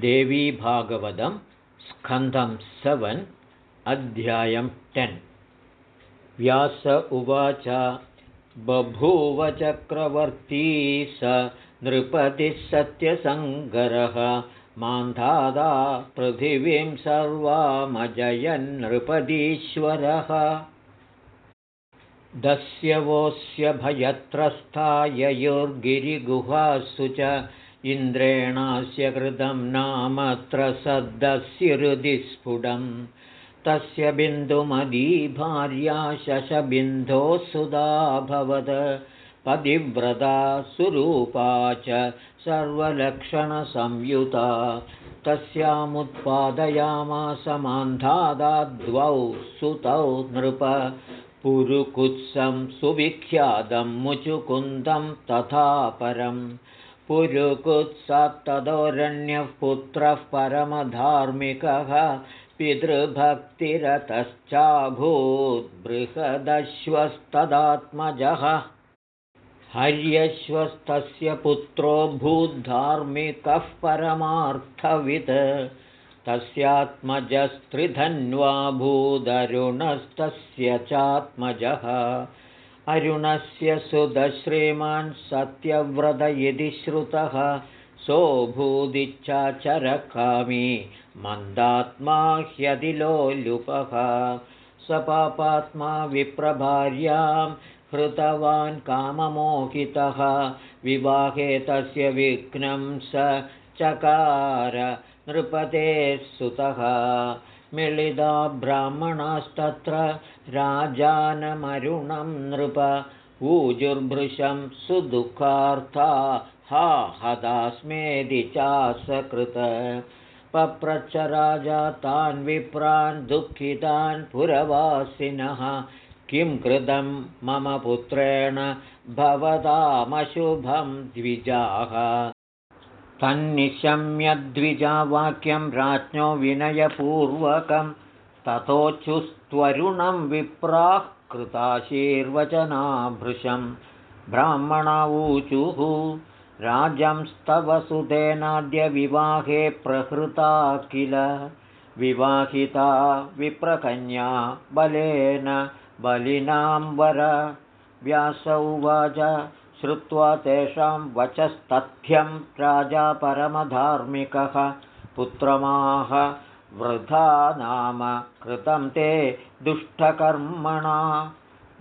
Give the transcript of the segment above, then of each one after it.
देवीभागवतं स्कन्धं सवन् अध्यायं टेन्। व्यास उवाच बभूवचक्रवर्ती स नृपतिः सत्यसङ्गरः मान्धादा पृथिवीं सर्वामजयन्नृपदीश्वरः दस्यवोऽस्य भयत्रस्थाययोर्गिरिगुहासु च इन्द्रेणास्य कृतं नामत्र सद्दस्युरुदिस्फुटं तस्य बिन्दुमदी भार्या शशबिन्धोः पदिव्रता सुरूपा च सर्वलक्षणसंयुता। तस्यामुत्पादयामासमान्धादाद्वौ सुतौ नृप। पुरुकुत्सं सुविख्यातं मुचुकुन्दं तथा परम् पुरुकुत्सत्तदोरण्यः पुत्रः परमधार्मिकः पितृभक्तिरतश्चाभूद्बृहदश्वस्तदात्मजः हर्यश्वस्तस्य पुत्रो भूद्धार्मिकः परमार्थवित्। तस्यात्मजस्त्रिधन्वा भूदरुणस्तस्य चात्मजः अरुणस्य सुदश्रीमान् सत्यव्रत इति श्रुतः सोऽभूदिच्छाचरकामी मन्दात्मा ह्यदिलोलुपः स पापात्मा विप्रभार्यां हृतवान् काममोहितः विवाहे तस्य विघ्नं स चकार नृपतेः सुतः मिलिदा ब्राह्मणास्तत्र राजानमरुणं नृप। ऊजुर्भृशं सुदुःखार्था हा हदास्मेदि चासकृत। पप्रच्छ राजा तान् विप्रान् दुःखितान् पुरवासिनः। किं कृतं मम पुत्रेण? भवतामशुभं द्विजाः तन्निशम्यद्विजावाक्यं राज्ञो विनयपूर्वकं ततोच्चुस्त्वरुणं विप्राः कृताशीर्वचनाभृशं। ब्राह्मणावूचुः राजंस्तव सुतेनाद्य विवाहे प्रहृता किल? विवाहिता विप्रकन्या बलेन बलिनां वर। व्यास उवाच श्रुत्वा तेषां वचस्तथ्यं राजा परमधार्मिकः पुत्रमाह वृथा नाम कृतं ते दुष्टकर्मणा।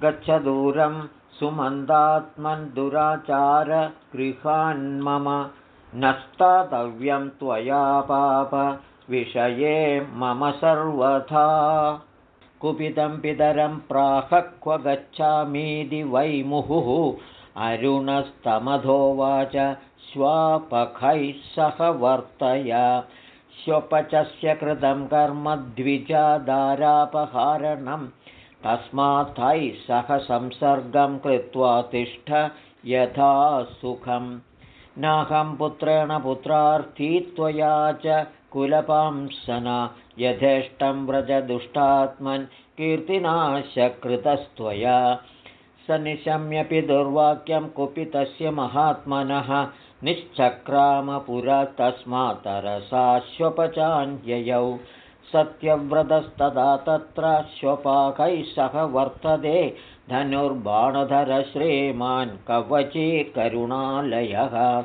गच्छदूरं सुमन्दात्मन् दुराचारगृहान्मम न स्थातव्यं त्वया पापविषये मम सर्वथा। कुपितं पितरं प्राह क्व गच्छामीति वै मुहुः अरुणस्तमधोवाच श्वापखैः सह वर्तय। श्वपचस्य कृतं कर्म द्विजादारापहारणं। तस्मात्थैः सह संसर्गं कृत्वा तिष्ठ यथा सुखं नाहं पुत्रेण पुत्रार्थी त्वया च कुलपांसना। यथेष्टं व्रजदुष्टात्मन् कीर्तिनाशकृतस्त्वया स निशम्यपि दुर्वाक्यं कुपितस्य महात्मनः। निश्चक्रामपुरा सत्यव्रतस्तदा तत्र श्वपाकैः सह वर्तते। धनुर्बाणधरश्रीमान् कवची करुणालयः।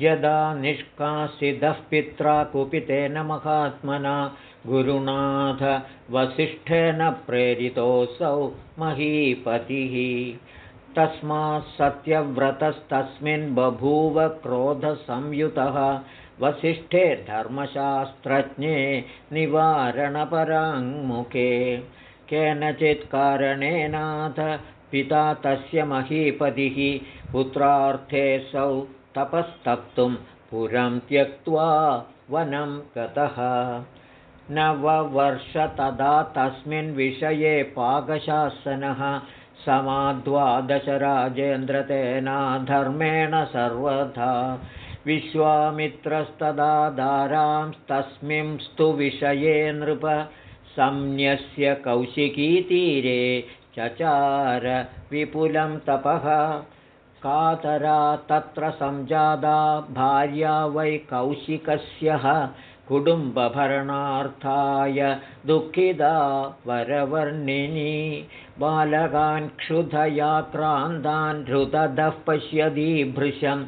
यदा निष्कासितः पित्रा कुपितेन महात्मना गुरुनाथ वसिष्ठेन प्रेरितोऽसौ महीपतिः। तस्मात् सत्यव्रतस्तस्मिन् बभूव क्रोधसंयुतः वसिष्ठे धर्मशास्त्रज्ञे निवारणपराङ्मुखे। केनचित् कारणेनाथ पिता तस्य महीपतिः पुत्रार्थेऽसौ तपस्तप्तुं पुरं त्यक्त्वा वनं गतः नववर्ष तदा तस्मिन् विषये पाकशासनः समाद्वादशराजेन्द्रतेना धर्मेण सर्वथा विश्वामित्रस्तदाधारांस्तस्मिंस्तु विषये नृप संन्यस्य कौशिकीतीरे चचार विपुलं तपः। कातरा तत्र संजादा भार्या वै कौशिकस्यः कुटुम्बभरणार्थाय दुःखिदा वरवर्णिनी बालकान् क्षुधया क्रान्तान् हृदधः पश्यति भृशं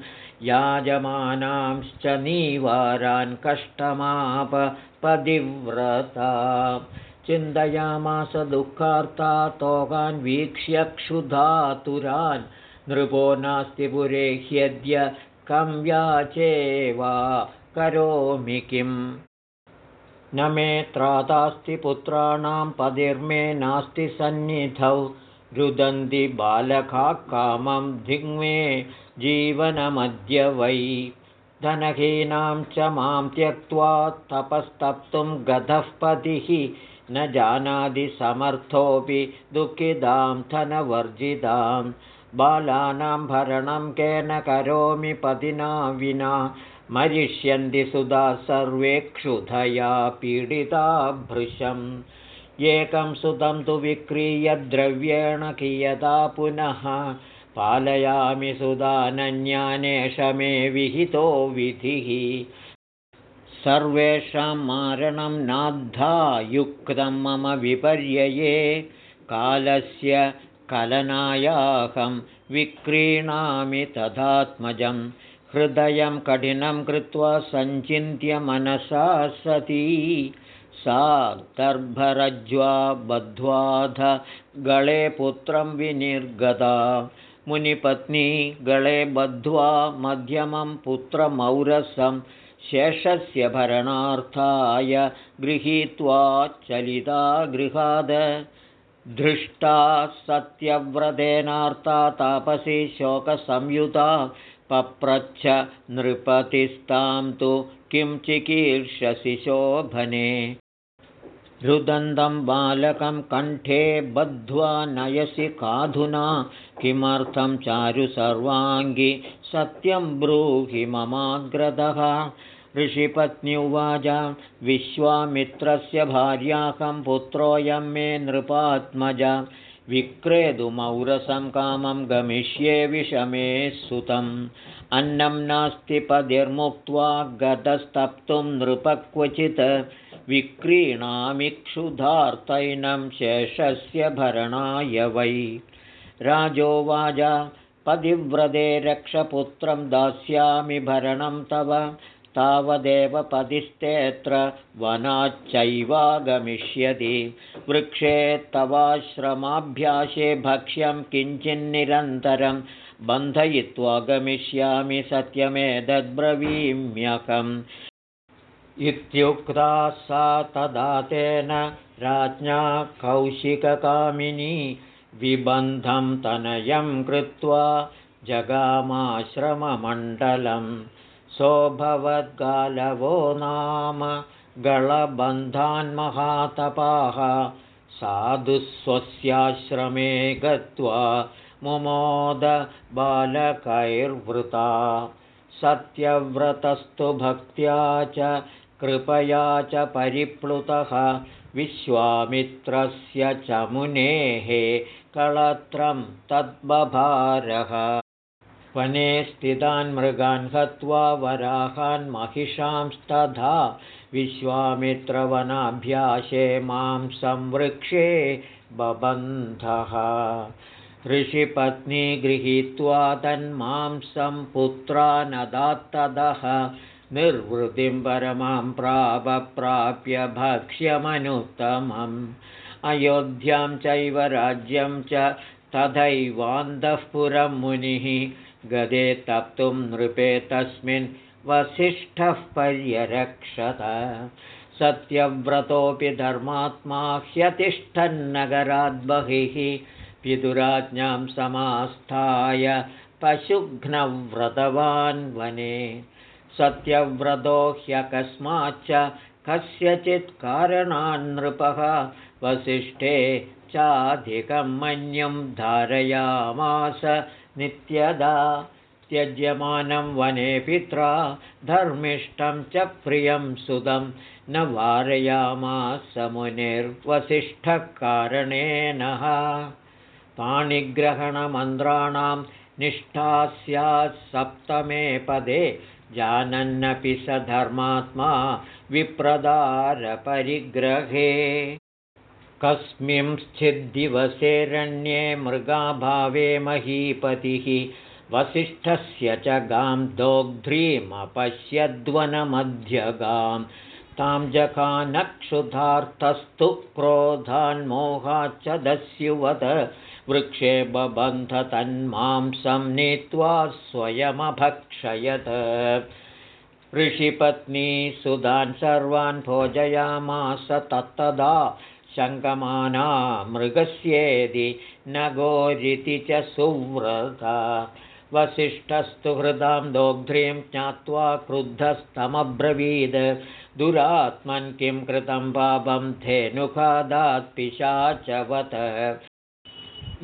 याजमानांश्च नीवारान् कष्टमाप पदिव्रता चिन्तयामास दुःखार्ता तोकान् वीक्ष्य क्षुधातुरान् नृपो नास्ति पुरे ह्यद्य कं व्याचे वा करोमि किम्? न मे त्रातास्ति पुत्राणां पदिर्मे नास्ति सन्निधौ। रुदन्ति बालका कामं धिङ्मे जीवनमद्य वै। धनहीनां च मां त्यक्त्वा तपस्तप्तुं गतः पतिः। न जानाति समर्थोऽपि दुःखितां धनवर्जितां। बालानां भरणं केन करोमि पतिना विना मरिष्यन्ति सुधा सर्वे क्षुधया पीडिता भृशम् एकं सुतं तु विक्रीय द्रव्येण कियता पुनः। पालयामि सुधानन्यानेष मे विहितो विधिः। सर्वेषां मारणं नाद्धा युक्तं मम विपर्यये। कालस्य कलनायाहं विक्रीणामि तथात्मजम् हृदयं कठिनं कृत्वा सञ्चिन्त्य मनसा सती। सा दर्भरज्वा बद्ध्वाध गळे पुत्रं विनिर्गता। मुनिपत्नी गळे बद्ध्वा मध्यमं पुत्रमौरसं। शेषस्य भरणार्थाय गृहीत्वा चलिता गृहाद। धृष्टा सत्यव्रतेनार्ता तापसी शोकसंयुता पप्रच्छ नृपतिस्तां तु किं चिकीर्षसि शोभने। रुदन्तं बालकं कण्ठे बद्ध्वा नयसि काधुना किमर्थं चारु सर्वाङ्गि सत्यं ब्रूहि ममाग्रदः। ऋषिपत्न्युवाच विश्वामित्रस्य भार्याकं पुत्रोऽयं मे नृपात्मज विक्रेतुमौरसं कामं गमिष्ये विषमे सुतम्। अन्नं नास्ति पदिर्मुक्त्वा गतस्तप्तुं नृपक्वचित्। विक्रीणामि क्षुधार्तैनं शेषस्य भरणाय वै। राजोवाच पदिव्रते रक्षपुत्रं दास्यामि भरणं तव तावदेव पतिस्तेऽत्र वनाच्चैवागमिष्यति। वृक्षे तवाश्रमाभ्यासे भक्ष्यं किञ्चिन्निरन्तरं बन्धयित्वा गमिष्यामि सत्यमेतद्ब्रवीम्यकम् इत्युक्ता सा तदा तेन राज्ञा कौशिककामिनी विबन्धं तनयं कृत्वा जगामाश्रममण्डलम् सोऽभवद्गालवो नाम गळबन्धान्महातपाः साधु स्वस्याश्रमे गत्वा मुमोदबालकैर्वृता सत्यव्रतस्तु भक्त्या च कृपया च परिप्लुतः। विश्वामित्रस्य च मुनेः कळत्रं तद्बभारः वने स्थितान् मृगान् हत्वा वराहान् महिषांस्तथा विश्वामित्रवनाभ्यासे मां संवृक्षे बबन्धः। ऋषिपत्नी गृहीत्वा तन्मांसं पुत्रानदात्तदः निर्वृतिं परमां प्राप्य भक्ष्यमनुत्तमम्। अयोध्यां चैव राज्यं च तथैवान्धःपुरं मुनिः गदे तप्तुं नृपे तस्मिन् वसिष्ठः पर्यरक्षत। सत्यव्रतोऽपि धर्मात्मा ह्यतिष्ठन्नगराद्बहिः पितुराज्ञां समास्थाय पशुघ्नव्रतवान् वने। सत्यव्रतो ह्यकस्माच्च कस्यचित् कारणान्नृपः वसिष्ठे चाधिकं मन्यं धारयामास नित्यदा त्यज्यमानं वने पित्रा धर्मिष्ठं च प्रियं सुदं। न वारयामास मुनिर्वसिष्ठकारणेन। पाणिग्रहणमन्त्राणां निष्ठा स्यात् सप्तमे पदे। जानन्नपि स धर्मात्मा विप्रदारपरिग्रहे कस्मिंश्चिद्दिवसेरण्ये मृगाभावे महीपतिः। वसिष्ठस्य च गां दोग्ध्रीमपश्यद्वनमध्यगां तां जखानक्षुधार्थस्तु क्रोधान्मोहाच्च दस्युवत वृक्षे बबन्ध तन्मांसं नीत्वा स्वयमभक्षयत्। ऋषिपत्नी सुधान् सर्वान् भोजयामास तत्तदा शङ्कमाना मृगस्येदि न गोरिति च सुव्रता। वसिष्ठस्तु हृदां दोग्ध्रीं ज्ञात्वा क्रुद्धस्तमब्रवीद। दुरात्मन् किं कृतं पापं धेनुखादात्पिशाचवत।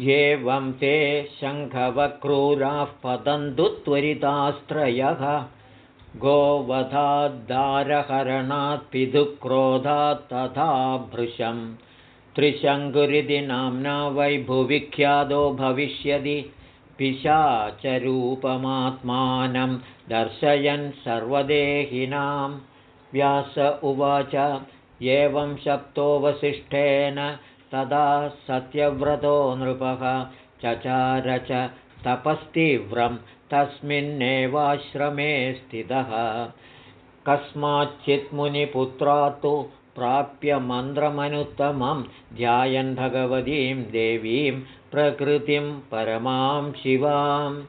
एवं ते शङ्खवक्रूराः पतन्तु त्वरितास्त्रयः गोवधाद्दारहरणात् पितुक्रोधात् तथा भृशं त्रिशङ्कुरिति नाम्ना वैभुविख्यातो भविष्यति। पिशाचरूपमात्मानं दर्शयन् सर्वदेहिनां व्यास उवाच एवं वसिष्ठेन तदा सत्यव्रतो नृपः। चचार च तपस्तीव्रं तस्मिन्नेवाश्रमे स्थितः। कस्माच्चित् मुनिपुत्रा तु प्राप्य मन्त्रमनुत्तमं ध्यायन् भगवतीं देवीं प्रकृतिं परमां शिवाम्।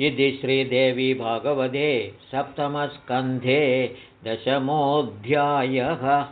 इति श्रीदेवी भागवते सप्तमस्कन्धे दशमोऽध्यायः